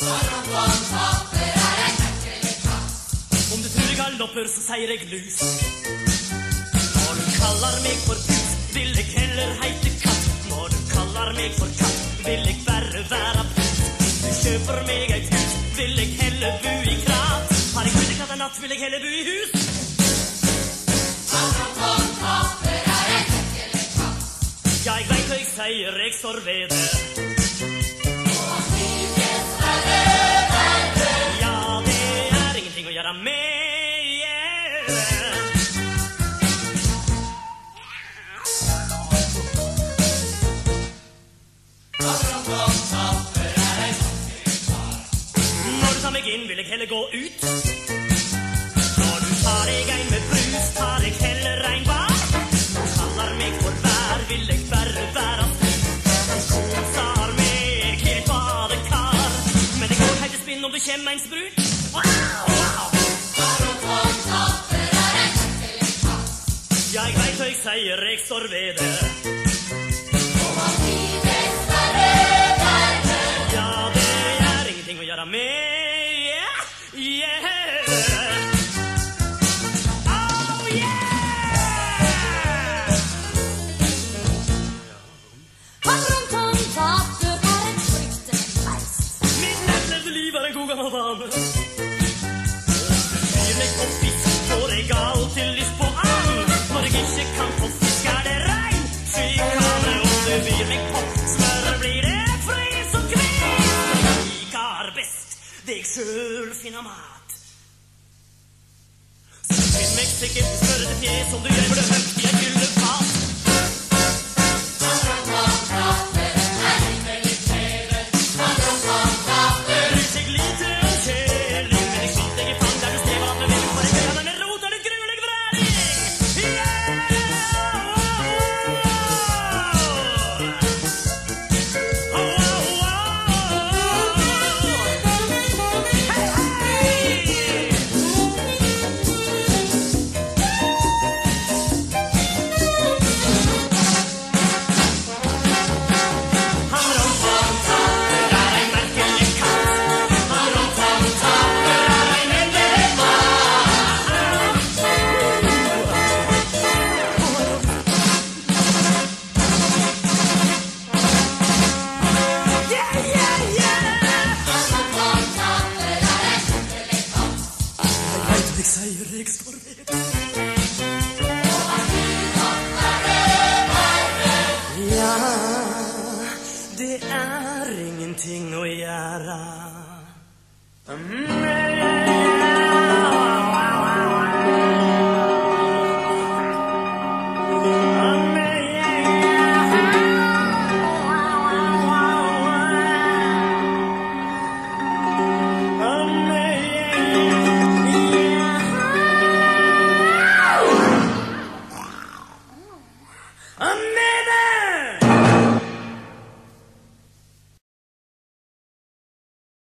Om du turer galopper, så seier jeg lus. Når du kaller meg for pus, vil jeg heller heite katt. Når du kaller meg for katt, vil jeg bare være pus. Hvis du kjøper meg eit hus, vil jeg heller bu i krat Har jeg hundekatt ei natt, vil jeg heller bu i hus. Ja, jeg veit hva jeg sier, jeg står ved det. Er mer med. Når du tar meg inn, vil jeg heller gå ut. Når du tar deg en med brus, tar jeg heller en bar. Du kaller meg for vær, vil jeg bare være fri. Du meg i badekar, men det går heilt i spinn om det kommer en sprut. Wow. Ja, hva jeg sier, det er ingenting å gjøre med. Sjøl finner mat. Finn sikkert Større fjes om du gjør det høyt i et Ja, det er ingenting å gjøre. Mm. Amen.